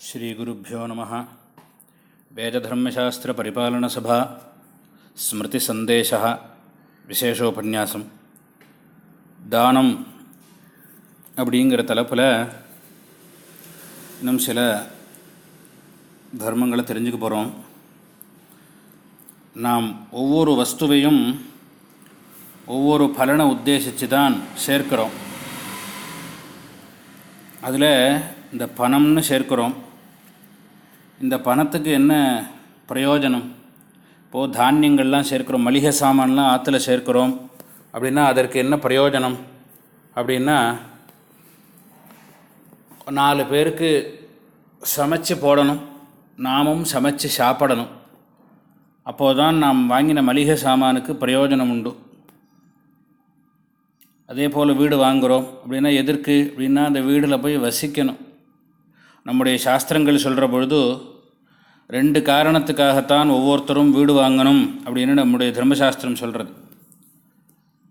ஸ்ரீ ஸ்ரீகுருப்போ நம. வேததர்மசாஸ்திர பரிபாலனசபா ஸ்மிருதி சந்தேச விசேஷோபன்யாசம் தானம் அப்படிங்கிற தலைப்பில் இன்னும் சில தர்மங்களை தெரிஞ்சுக்க போகிறோம் நாம் ஒவ்வொரு வஸ்துவையும் ஒவ்வொரு பலனை உத்தேசித்து தான் சேர்க்கிறோம் அதில் இந்த பணம்னு சேர்க்கிறோம் இந்த பணத்துக்கு என்ன பிரயோஜனம்? இப்போது தானியங்கள்லாம் சேர்க்குறோம் மளிகை சாமான்லாம் ஆற்றுல சேர்க்குறோம். அப்படின்னா அதற்கு என்ன பிரயோஜனம்? அப்படின்னா நாலு பேருக்கு சமைச்சு போடணும். நாமும் சமைச்சு சாப்பிடணும். அப்போது தான் நாம் வாங்கின மளிகை சாமானுக்கு பிரயோஜனம் உண்டு. அதே போல் வீடு வாங்குகிறோம் அப்படின்னா எதற்கு? அப்படின்னா அந்த வீடில் போய் வசிக்கணும். நம்முடைய சாஸ்திரங்கள் சொல்கிற பொழுது ரெண்டு காரணத்துக்காகத்தான் ஒவ்வொருத்தரும் வீடு வாங்கணும் அப்படின்னு நம்முடைய தர்மசாஸ்திரம் சொல்கிறது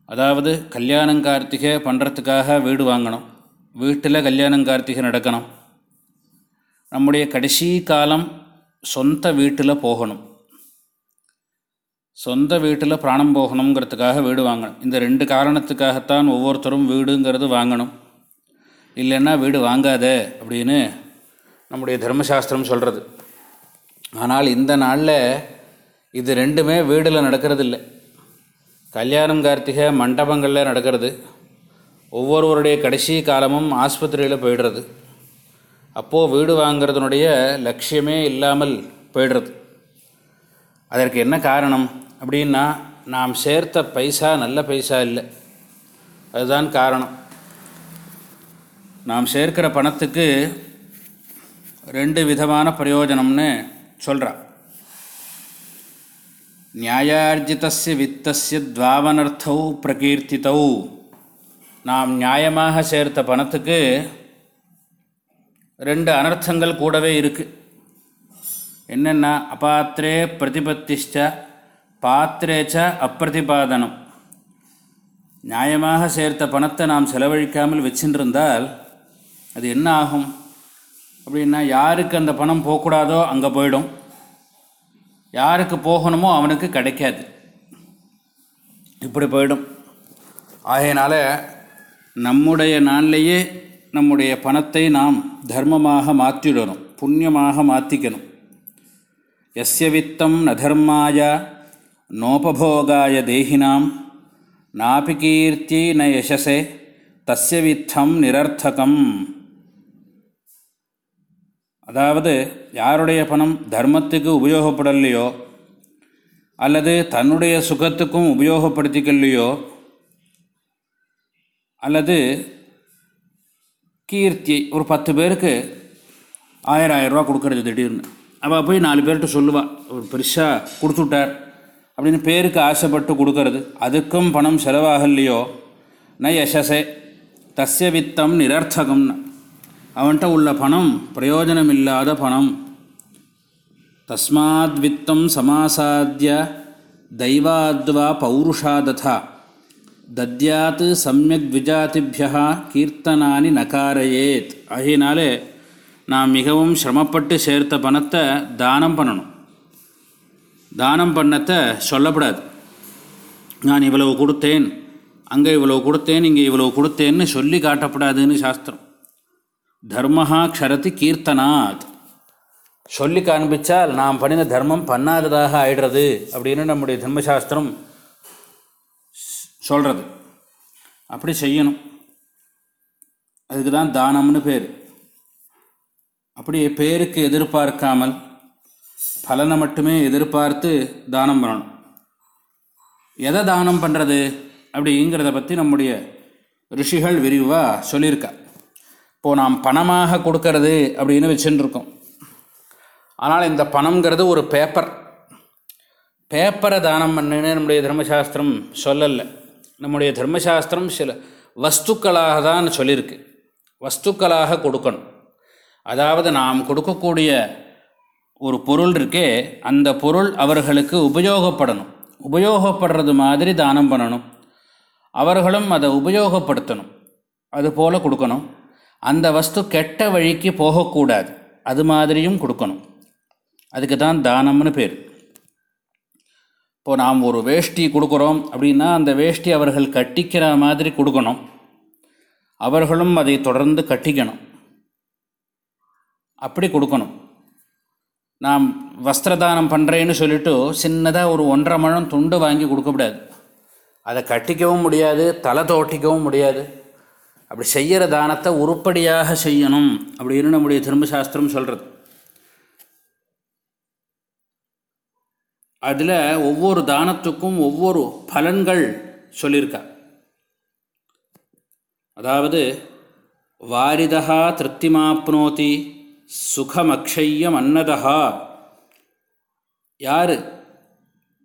அதாவது கல்யாணம் கார்த்திகை பண்ணுறதுக்காக வீடு வாங்கணும். வீட்டில் கல்யாணம் கார்த்திகை நடக்கணும். நம்முடைய கடைசி காலம் சொந்த வீட்டில் போகணும். சொந்த வீட்டில் பிராணம் போகணுங்கிறதுக்காக வீடு வாங்கணும். இந்த ரெண்டு காரணத்துக்காகத்தான் ஒவ்வொருத்தரும் வீடுங்கிறது வாங்கணும். இல்லைன்னா வீடு வாங்காத அப்படின்னு நம்முடைய தர்மசாஸ்திரம் சொல்கிறது ஆனால் இந்த நாளில் இது ரெண்டுமே வீடில் நடக்கிறது இல்லை கல்யாணம் கார்த்திகை மண்டபங்களில் நடக்கிறது. ஒவ்வொருவருடைய கடைசி காலமும் ஆஸ்பத்திரியில் போயிடுறது. அப்போது வீடு வாங்கிறதுனுடைய லட்சியமே இல்லாமல் போயிடுறது. அதற்கு என்ன காரணம்? அப்படின்னா நாம் சேர்த்த பைசா நல்ல பைசா இல்லை. அதுதான் காரணம். நாம் சேர்க்கிற பணத்துக்கு ரெண்டு விதமான பிரயோஜனம்னு சொல்கிறா நியாயார்ஜிதஸ்ய வித்தஸ்ய துவாவனர்த்தௌ பிரகீர்த்தித்தௌ நாம் நியாயமாக சேர்த்த பணத்துக்கு ரெண்டு அனர்த்தங்கள் கூடவே இருக்குது என்னென்னா அபாத்திரே பிரதிபத்திஷ்ட பாத்திரேச்ச அப்பிரதிபாதனம். நியாயமாக சேர்த்த பணத்தை நாம் செலவழிக்காமல் வச்சுருந்தால் அது என்ன ஆகும்? அப்படின்னா யாருக்கு அந்த பணம் போகக்கூடாதோ அங்கே போயிடும். யாருக்கு போகணுமோ அவனுக்கு கிடைக்காது. இப்படி போயிடும். ஆகையினால நம்முடைய நாள்லேயே நம்முடைய பணத்தை நாம் தர்மமாக மாற்றிடணும். புண்ணியமாக மாற்றிக்கணும். எஸ்ய வித்தம் நதர்மாய நோபபோகாய தேகினாம். நாபிகீர்த்தி ந யசசே. தஸ்ய வித்தம் நிரர்த்தகம். அதாவது யாருடைய பணம் தர்மத்துக்கு உபயோகப்படலையோ அல்லது தன்னுடைய சுகத்துக்கும் உபயோகப்படுத்திக்கலையோ அல்லது கீர்த்தி ஒரு பத்து பேருக்கு ஆயிரம் ஆயிரரூவா கொடுக்கறது திடீர்னு. அவள் போய் நாலு பேர்கிட்ட சொல்லுவாள் ஒரு பெருசாக கொடுத்துட்டார் அப்படின்னு பேருக்கு ஆசைப்பட்டு கொடுக்கறது. அதுக்கும் பணம் செலவாகலையோ? ந யசசே தஸ்ய வித்தம் நிரர்த்தகம்னு. அவன்கிட்ட உள்ள பணம் பிரயோஜனம் இல்லாத பணம். தஸ்மாத் வித்தம் சமாசாத்திய தெய்வாத்வா பௌருஷாததா. தத்யாத் சமயக் விஜாதிபியா கீர்த்தனானி நகாரையேத். ஆகையினாலே நான் மிகவும் சிரமப்பட்டு சேர்த்த பணத்தை தானம் பண்ணணும். தானம் பண்ணத்தை சொல்லப்படாது. நான் இவ்வளவு கொடுத்தேன் அங்கே இவ்வளவு கொடுத்தேன் இங்கே இவ்வளவு கொடுத்தேன்னு சொல்லி காட்டப்படாதுன்னு சாஸ்திரம். தர்மஹா க்ஷரத்து கீர்த்தனாத். சொல்லி காண்பித்தால் நாம் பண்ணின தர்மம் பண்ணாததாக ஆயிடுறது அப்படின்னு நம்முடைய தர்மசாஸ்திரம் சொல்கிறது அப்படி செய்யணும். அதுக்கு தான் தானம்னு பேர். அப்படி பேருக்கு எதிர்பார்க்காமல் பலனை மட்டுமே எதிர்பார்த்து தானம் பண்ணணும். எதை தானம் பண்ணுறது அப்படிங்கிறத பற்றி நம்முடைய ரிஷிகள் விரிவாக சொல்லியிருக்கா. இப்போது நாம் பணமாக கொடுக்கறது அப்படின்னு வச்சுருக்கோம். ஆனால் இந்த பணங்கிறது ஒரு பேப்பர் பேப்பரை தானம் பண்ணுன்னு நம்முடைய தர்மசாஸ்திரம் சொல்லலை. நம்முடைய தர்மசாஸ்திரம் சில வஸ்துக்களாக தான் சொல்லியிருக்கு. வஸ்துக்களாக கொடுக்கணும். அதாவது நாம் கொடுக்கக்கூடிய ஒரு பொருள் இருக்கே அந்த பொருள் அவர்களுக்கு உபயோகப்படணும். உபயோகப்படுறது மாதிரி தானம் பண்ணணும். அவர்களும் அதை உபயோகப்படுத்தணும். அது போல் கொடுக்கணும். அந்த வஸ்து கெட்ட வழிக்கு போகக்கூடாது. அது மாதிரியும் கொடுக்கணும். அதுக்கு தான் தானம்னு பேர். இப்போது நாம் ஒரு வேஷ்டி கொடுக்குறோம் அப்படின்னா அந்த வேஷ்டி அவர்கள் கட்டிக்கிற மாதிரி கொடுக்கணும். அவர்களும் அதை தொடர்ந்து கட்டிக்கணும். அப்படி கொடுக்கணும். நாம் வஸ்திரதானம் பண்ணுறேன்னு சொல்லிவிட்டு சின்னதாக ஒரு ஒன்றரை மழம் துண்டு வாங்கி கொடுக்கக்கூடாது அதை கட்டிக்கவும் முடியாது தலை தோட்டிக்கவும் முடியாது. அப்படி செய்கிற தானத்தை உருப்படியாக செய்யணும் அப்படின்னு நம்முடைய திரும்ப சாஸ்திரம் சொல்கிறது அதில் ஒவ்வொரு தானத்துக்கும் ஒவ்வொரு பலன்கள் சொல்லியிருக்கா. அதாவது வாரிதா திருப்திமாப்னோதி சுகமக்ஷய்யம் அன்னதா யார்?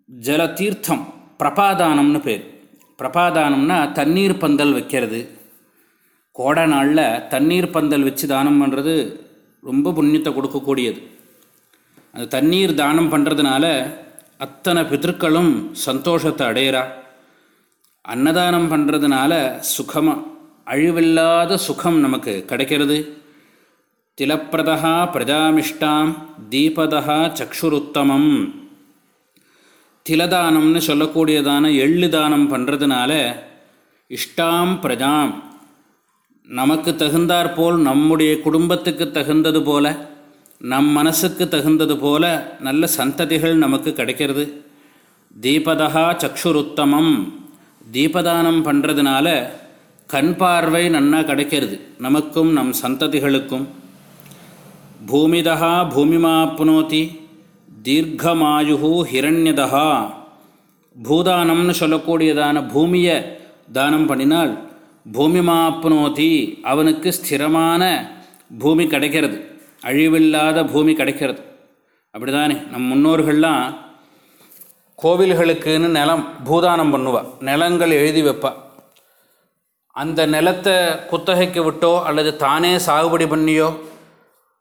ஜல தீர்த்தம் பிரபாதானம்னு பேர். பிரபாதானம்னா தண்ணீர் பந்தல் வைக்கிறது. கோடை நாளில் தண்ணீர் பந்தல் வச்சு தானம் பண்ணுறது ரொம்ப புண்ணியத்தை கொடுக்கக்கூடியது. அந்த தண்ணீர் தானம் பண்ணுறதுனால அத்தனை பிதற்களும் சந்தோஷத்தை அடையிறா. அன்னதானம் பண்ணுறதுனால சுகமாக அழிவில்லாத சுகம் நமக்கு கிடைக்கிறது. திலப்பிரதா பிரஜாமிஷ்டாம் தீபதா சக்ஷுருத்தமம். திலதானம்னு சொல்லக்கூடியதான எள்ளு தானம் பண்ணுறதுனால இஷ்டாம் பிரஜாம் நமக்கு தகுந்தாற்போல் நம்முடைய குடும்பத்துக்கு தகுந்தது போல நம் மனசுக்கு தகுந்தது போல நல்ல சந்ததிகள் நமக்கு கிடைக்கிறது. தீபதா சக்ஷுருத்தமம். தீபதானம் பண்ணுறதுனால கண் பார்வை நன்னா கிடைக்கிறது நமக்கும் நம் சந்ததிகளுக்கும். பூமிதா பூமிமாப்னோதி தீர்க்கமாயு ஹிரண்யதா பூதானம்னு சொல்லக்கூடியதான பூமியை தானம் பண்ணினால் பூமிமாப்னோதி. அவனுக்கு ஸ்திரமான பூமி கிடைக்கிறது. அழிவில்லாத பூமி கிடைக்கிறது. அப்படி தானே நம் முன்னோர்கள்லாம் கோவில்களுக்குன்னு நிலம் பூதானம் பண்ணுவாள் நிலங்கள் எழுதி வைப்பா. அந்த நிலத்தை குத்தகைக்கு விட்டோ அல்லது தானே சாகுபடி பண்ணியோ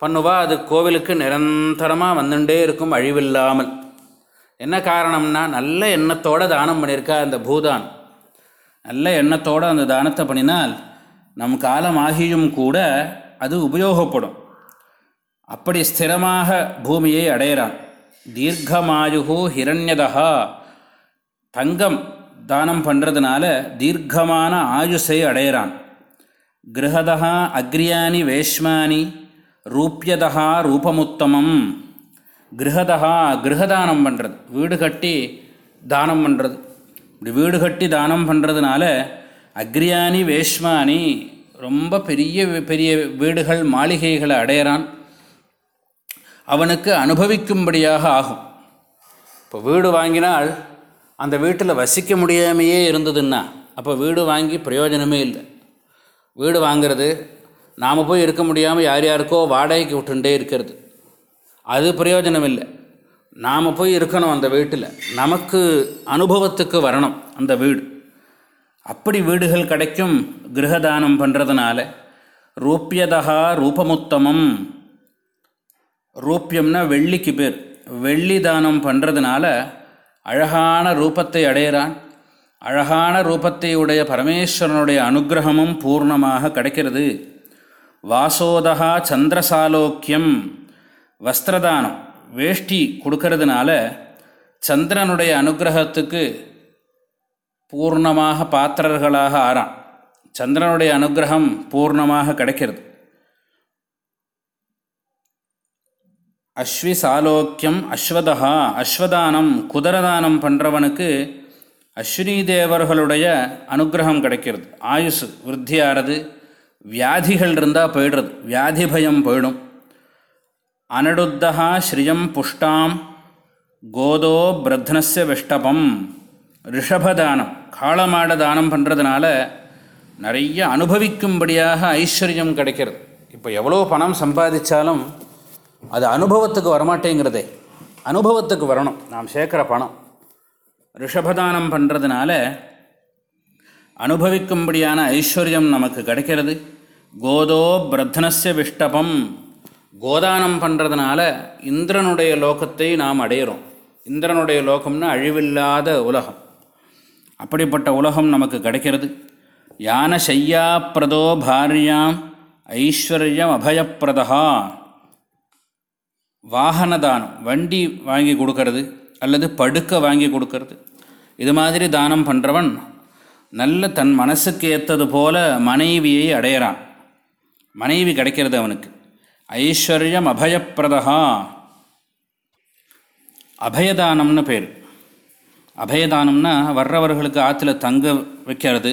பண்ணுவா அது கோவிலுக்கு நிரந்தரமாக வந்துட்டே இருக்கும் அழிவில்லாமல். என்ன காரணம்னா நல்ல எண்ணத்தோடு தானம் பண்ணியிருக்கா அந்த பூதான். நல்ல எண்ணத்தோடு அந்த தானத்தை பண்ணினால் நம் காலமாகியும் கூட அது உபயோகப்படும். அப்படி ஸ்திரமாக பூமியை அடையிறான். தீர்க்கமாயுகு ஹிரண்யதா தங்கம் தானம் பண்ணுறதுனால தீர்க்கமான ஆயுஷை அடையிறான். கிரகதா அக்ரியானி வேஷ்மானி ரூப்யதா ரூபமுத்தமம். கிரகதா கிரகதானம் பண்ணுறது வீடு கட்டி தானம் பண்ணுறது இப்படி வீடு கட்டி தானம் பண்ணுறதுனால அக்ரியானி வேஷ்மானி ரொம்ப பெரிய பெரிய வீடுகள் மாளிகைகளை அடையிறான். அவனுக்கு அனுபவிக்கும்படியாக ஆகும். இப்போ வீடு வாங்கினால் அந்த வீட்டில் வசிக்க முடியாமையே இருந்ததுன்னா அப்போ வீடு வாங்கி பிரயோஜனமே இல்லை. வீடு வாங்கிறது நாம் போய் இருக்க முடியாமல் யார் யாருக்கோ வாடகைக்கு விட்டுண்டே இருக்கிறது. அது பிரயோஜனம் இல்லை நாம் போய் இருக்கணும் அந்த வீட்டில். நமக்கு அனுபவத்துக்கு வரணும் அந்த வீடு. அப்படி வீடுகள் கிடைக்கும் கிரகதானம் பண்ணுறதுனால ரூப்பியதா ரூபமுத்தமம். ரூப்பியம்னா வெள்ளிக்கு பேர். வெள்ளி தானம் பண்ணுறதுனால அழகான ரூபத்தை அடையிறான். அழகான ரூபத்தை உடைய பரமேஸ்வரனுடைய அனுகிரகமும் பூர்ணமாக கிடைக்கிறது. வாசோதகா சந்திரசாலோக்கியம். வஸ்திரதானம். வேஷ்டி கொடுக்கறதுனால சந்திரனுடைய அனுகிரகத்துக்கு பூர்ணமாக பாத்திரர்களாக ஆறான். சந்திரனுடைய அனுகிரகம் பூர்ணமாக கிடைக்கிறது. அஸ்வி சாலோக்கியம் அஸ்வதா அஸ்வதானம் குதிரதானம் பண்ணுறவனுக்கு அஸ்வினி தேவர்களுடைய அனுகிரகம் கிடைக்கிறது. ஆயுசு விருத்தியாகிறது வியாதிகள் இருந்தால் போயிடுறது வியாதி பயம் போயிடும். அனடுத்தா ஸ்ரீயம் புஷ்டாம் கோதோ பிரத்னஸ்ய விஷ்டபம் ரிஷபதானம் காளமாட தானம் பண்ணுறதுனால நிறைய அனுபவிக்கும்படியாக ஐஸ்வர்யம் கிடைக்கிறது. இப்போ எவ்வளோ பணம் சம்பாதிச்சாலும் அது அனுபவத்துக்கு வரமாட்டேங்கிறதே. அனுபவத்துக்கு வரணும். நாம் சேர்க்குற பணம். ரிஷபதானம் பண்ணுறதுனால அனுபவிக்கும்படியான ஐஸ்வர்யம் நமக்கு கிடைக்கிறது. கோதோ பிரத்னஸ்ய விஷ்டபம். கோதானம் பண்ணுறதுனால இந்திரனுடைய லோகத்தை நாம் அடையிறோம். இந்திரனுடைய லோகம்னா அழிவில்லாத உலகம். அப்படிப்பட்ட உலகம் நமக்கு கிடைக்கிறது. யான சையாப்பிரதோ பாரியாம் ஐஸ்வர்யம் அபயப்பிரதா வாகன தானம் வண்டி வாங்கி கொடுக்கறது அல்லது படுக்க வாங்கி கொடுக்கறது. இது மாதிரி தானம் பண்ணுறவன் நல்ல தன் மனசுக்கு ஏற்றது போல மனைவியை அடையிறான். மனைவி கிடைக்கிறது அவனுக்கு. ஐஸ்வர்யம் அபயப்பிரதா அபயதானம்னு பேர். அபயதானம்னா வர்றவர்களுக்கு ஆற்றுல தங்க வைக்கிறது.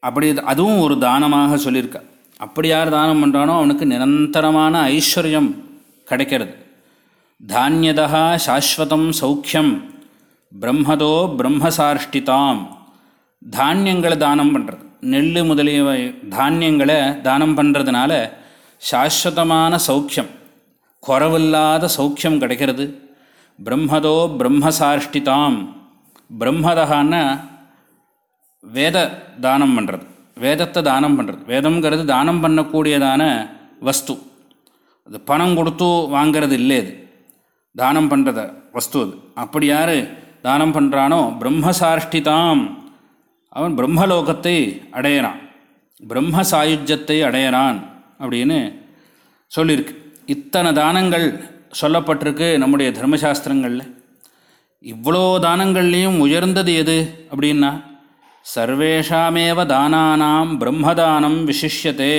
அப்படி அதுவும் ஒரு தானமாக சொல்லியிருக்கா. அப்படி யார் தானம் பண்ணுறானோ அவனுக்கு நிரந்தரமான ஐஸ்வர்யம் கிடைக்கிறது. தானியதா சாஸ்வதம் சௌக்கியம். பிரம்மதோ பிரம்மசாஷ்டிதாம் தானியங்களை தானம் பண்ணுறது நெல் முதலிய தானியங்களை தானம் பண்ணுறதுனால சாஸ்வதமான சௌக்கியம் குறவில்லாத சௌக்கியம் கிடைக்கிறது. பிரம்மதோ பிரம்மசாஷ்டிதாம் பிரம்மதகான்னா வேத தானம் பண்ணுறது வேதத்தை தானம் பண்ணுறது வேதம்ங்கிறது தானம் பண்ணக்கூடியதான வஸ்து. அது பணம் கொடுத்து வாங்கிறது இல்லை அது. தானம் பண்ணுறத வஸ்து அது. அப்படி யார் தானம் பண்ணுறானோ பிரம்மசாஷ்டிதாம் அவன் பிரம்மலோகத்தை அடையிறான். பிரம்ம சாயுஜ்யத்தை அடையிறான் அப்படின்னு சொல்லியிருக்கு இத்தனை தானங்கள் சொல்லப்பட்டிருக்கு நம்முடைய தர்மசாஸ்திரங்களில். இவ்வளோ தானங்கள்லேயும் உயர்ந்தது எது அப்படின்னா சர்வேஷாமேவ தானானாம் பிரம்மதானம் விசிஷ்யத்தே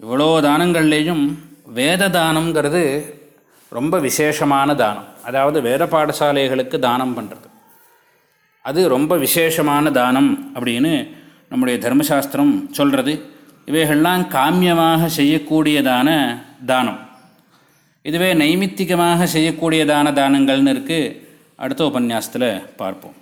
இவ்வளோ தானங்கள்லேயும் வேத தானங்கிறது ரொம்ப விசேஷமான தானம். அதாவது வேத பாடசாலைகளுக்கு தானம் பண்ணுறது அது ரொம்ப விசேஷமான தானம் அப்படின்னு நம்முடைய தர்மசாஸ்திரம் சொல்கிறது இவைகள்லாம் காமியமாக செய்யக்கூடியதான தானம். இதுவே நைமித்திகமாக செய்யக்கூடியதான தானங்கள்னு இருக்குது அடுத்த உபன்யாசத்தில் பார்ப்போம்.